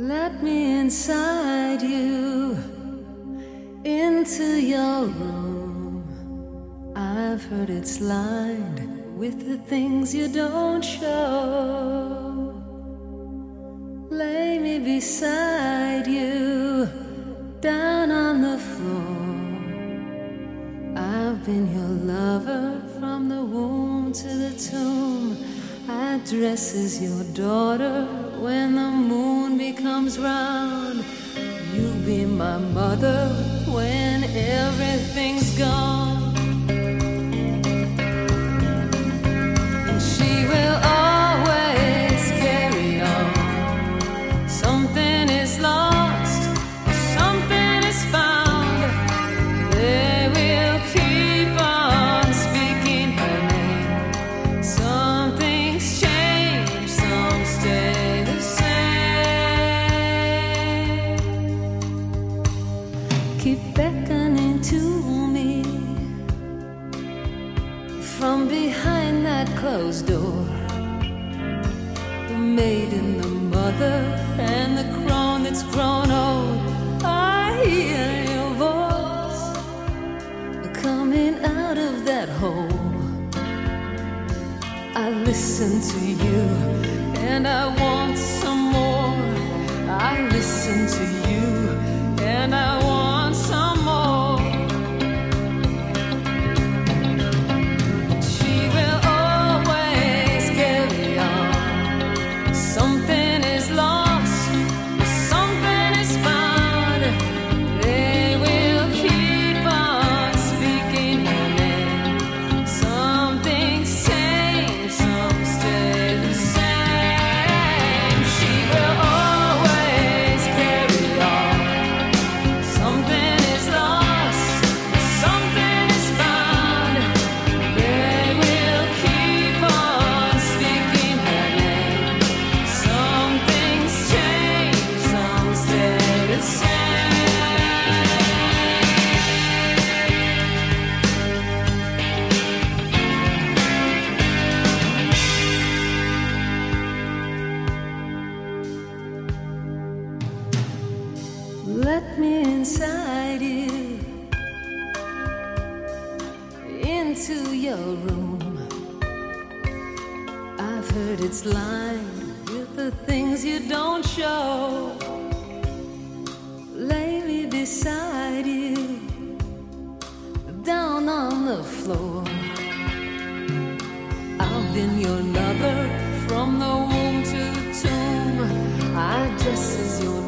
Let me inside you into your room. I've heard it's lined with the things you don't show. Lay me beside you down on the floor. I've been your lover from the womb to the tomb. I dress as your daughter when the moon becomes round. You'll be my mother when everything's gone. To me from behind that closed door. The maiden, the mother, and the crone that's grown old. I hear your voice coming out of that hole. I listen to you and I want Let me inside you into your room. I've heard it's lined with the things you don't show. Lay me beside you down on the floor. I've been your lover from the womb to the tomb. I dress as your